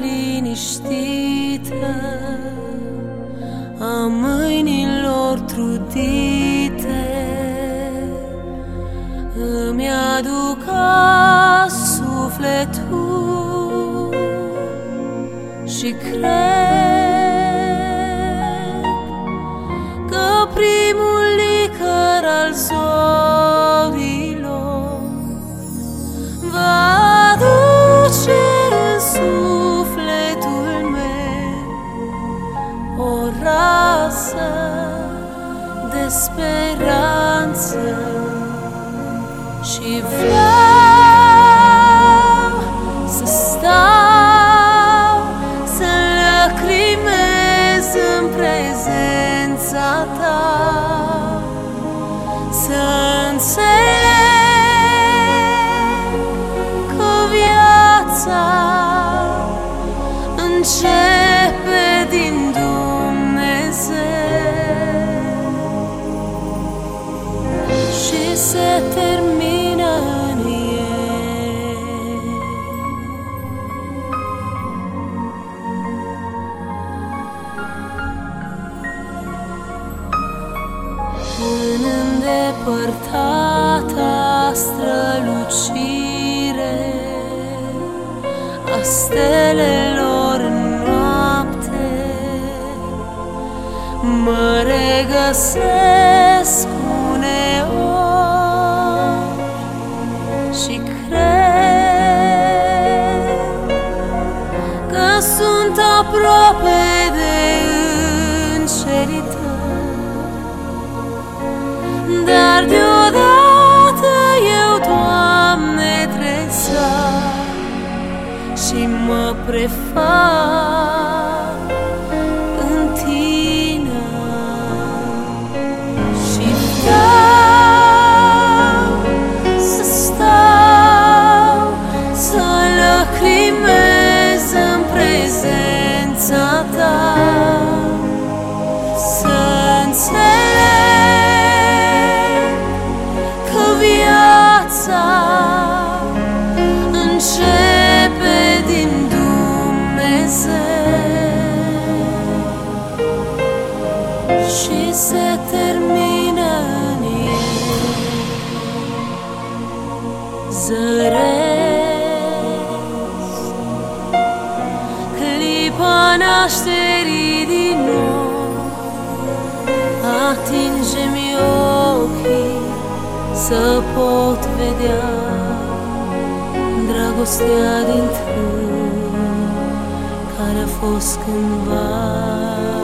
liniștită a mâinilor trudite îmi aduc sufletul și cred rasă de speranță și vreau să stau, să lacrimez în prezența ta, să înțeleg că viața începe se termină în el. În îndepărtata strălucire a stelelor în noapte mă regăsesc aproape de îngerii tăi. Dar deodată și se termină în el. Zăresc clipa nașterii din nou, atinge-mi ochii să pot vedea dragostea din tâi care a fost cândva